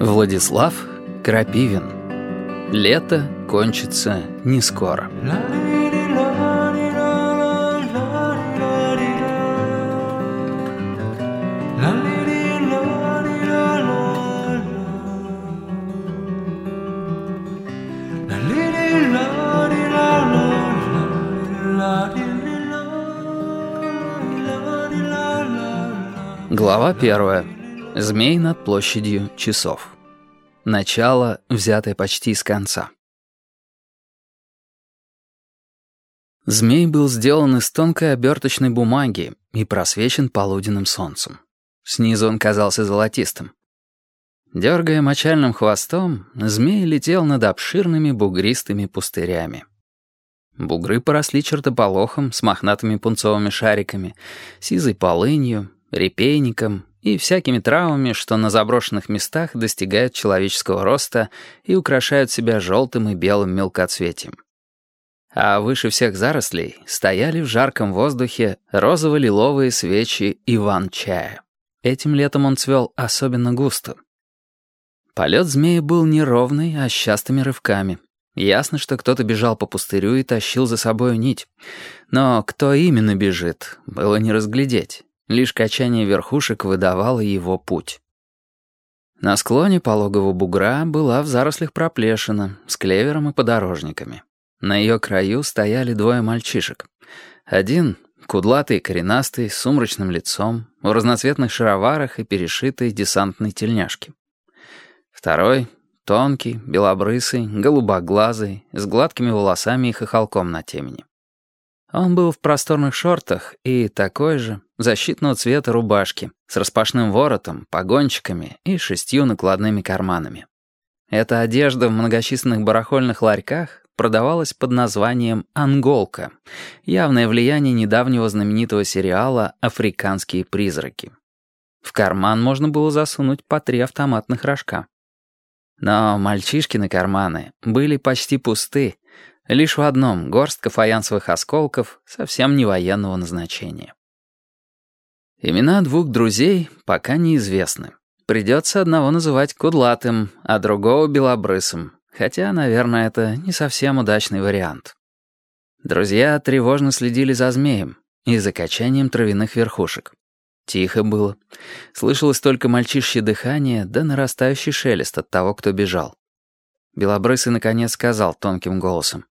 Владислав Крапивин. Лето кончится не скоро. Глава первая. Змей над площадью часов. Начало, взятое почти с конца. Змей был сделан из тонкой оберточной бумаги и просвечен полуденным солнцем. Снизу он казался золотистым. Дергая мочальным хвостом, змей летел над обширными бугристыми пустырями. Бугры поросли чертополохом с мохнатыми пунцовыми шариками, сизой полынью, репейником и всякими травами, что на заброшенных местах достигают человеческого роста и украшают себя желтым и белым мелкоцветием. А выше всех зарослей стояли в жарком воздухе розово-лиловые свечи Иван-чая. Этим летом он цвел особенно густо. Полет змеи был неровный, а с частыми рывками. Ясно, что кто-то бежал по пустырю и тащил за собой нить. Но кто именно бежит, было не разглядеть. Лишь качание верхушек выдавало его путь. На склоне пологого бугра была в зарослях проплешина с клевером и подорожниками. На ее краю стояли двое мальчишек. Один — кудлатый, коренастый, с сумрачным лицом, в разноцветных шароварах и перешитой десантной тельняшке. Второй — тонкий, белобрысый, голубоглазый, с гладкими волосами и хохолком на темени. Он был в просторных шортах и такой же, защитного цвета рубашки, с распашным воротом, погончиками и шестью накладными карманами. Эта одежда в многочисленных барахольных ларьках продавалась под названием «Анголка», явное влияние недавнего знаменитого сериала «Африканские призраки». В карман можно было засунуть по три автоматных рожка. Но мальчишкины карманы были почти пусты, Лишь в одном — горстка фаянсовых осколков, совсем не военного назначения. Имена двух друзей пока неизвестны. Придется одного называть Кудлатым, а другого — Белобрысым, хотя, наверное, это не совсем удачный вариант. Друзья тревожно следили за змеем и за качанием травяных верхушек. Тихо было. Слышалось только мальчишье дыхание да нарастающий шелест от того, кто бежал. Белобрысый наконец сказал тонким голосом.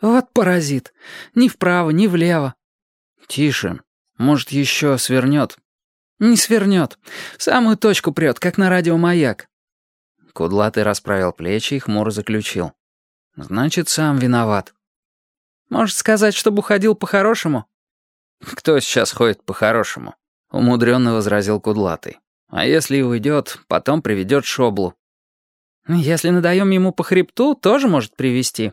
«Вот паразит. Ни вправо, ни влево». «Тише. Может, еще свернет». «Не свернет. В самую точку прет, как на радиомаяк». Кудлатый расправил плечи и хмуро заключил. «Значит, сам виноват». «Может сказать, чтобы уходил по-хорошему?» «Кто сейчас ходит по-хорошему?» — умудренно возразил Кудлатый. «А если и уйдет, потом приведет шоблу». «Если надаем ему по хребту, тоже может привести.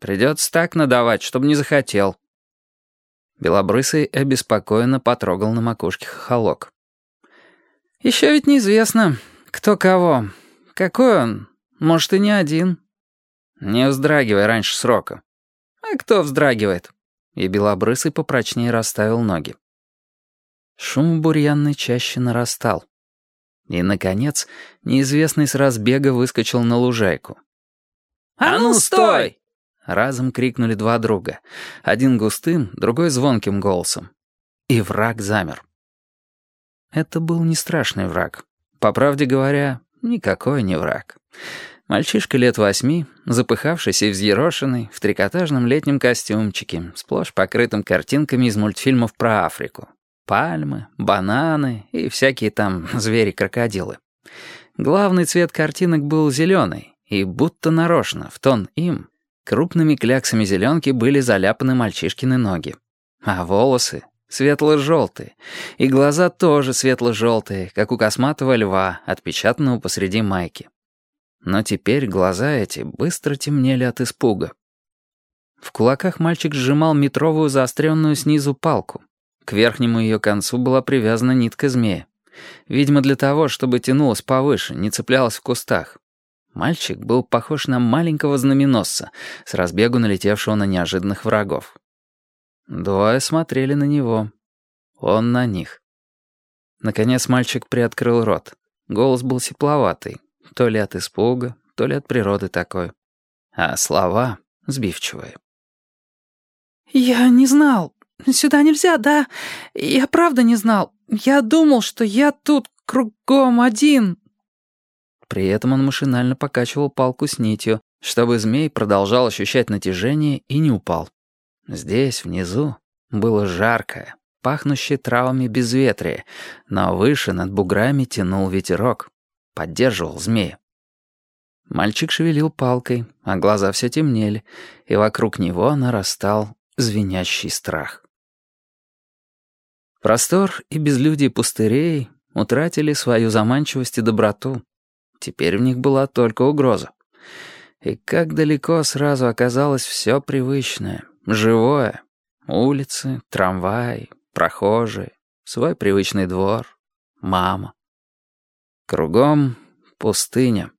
Придется так надавать, чтобы не захотел». Белобрысый обеспокоенно потрогал на макушке хохолок. «Еще ведь неизвестно, кто кого. Какой он? Может, и не один». «Не вздрагивай раньше срока». «А кто вздрагивает?» И Белобрысый попрочнее расставил ноги. Шум бурьянной чаще нарастал. И, наконец, неизвестный с разбега выскочил на лужайку. «А ну, стой!» Разом крикнули два друга. Один густым, другой звонким голосом. И враг замер. Это был не страшный враг. По правде говоря, никакой не враг. Мальчишка лет восьми, запыхавшийся и взъерошенный, в трикотажном летнем костюмчике, сплошь покрытым картинками из мультфильмов про Африку. Пальмы, бананы и всякие там звери-крокодилы. Главный цвет картинок был зеленый, и будто нарочно, в тон им, Крупными кляксами зеленки были заляпаны мальчишкины ноги. А волосы светло-желтые, и глаза тоже светло-желтые, как у косматого льва, отпечатанного посреди майки. Но теперь глаза эти быстро темнели от испуга. В кулаках мальчик сжимал метровую заостренную снизу палку. К верхнему ее концу была привязана нитка змея. Видимо, для того, чтобы тянулась повыше, не цеплялась в кустах. Мальчик был похож на маленького знаменосца, с разбегу налетевшего на неожиданных врагов. Двое смотрели на него. Он на них. Наконец мальчик приоткрыл рот. Голос был тепловатый, то ли от испуга, то ли от природы такой. А слова сбивчивые. «Я не знал. Сюда нельзя, да? Я правда не знал. Я думал, что я тут кругом один». При этом он машинально покачивал палку с нитью, чтобы змей продолжал ощущать натяжение и не упал. Здесь, внизу, было жаркое, пахнущее травами безветрие, но выше над буграми тянул ветерок, поддерживал змея. Мальчик шевелил палкой, а глаза все темнели, и вокруг него нарастал звенящий страх. Простор и безлюдие пустырей утратили свою заманчивость и доброту. Теперь в них была только угроза. И как далеко сразу оказалось все привычное, живое. Улицы, трамваи, прохожие, свой привычный двор, мама. Кругом пустыня.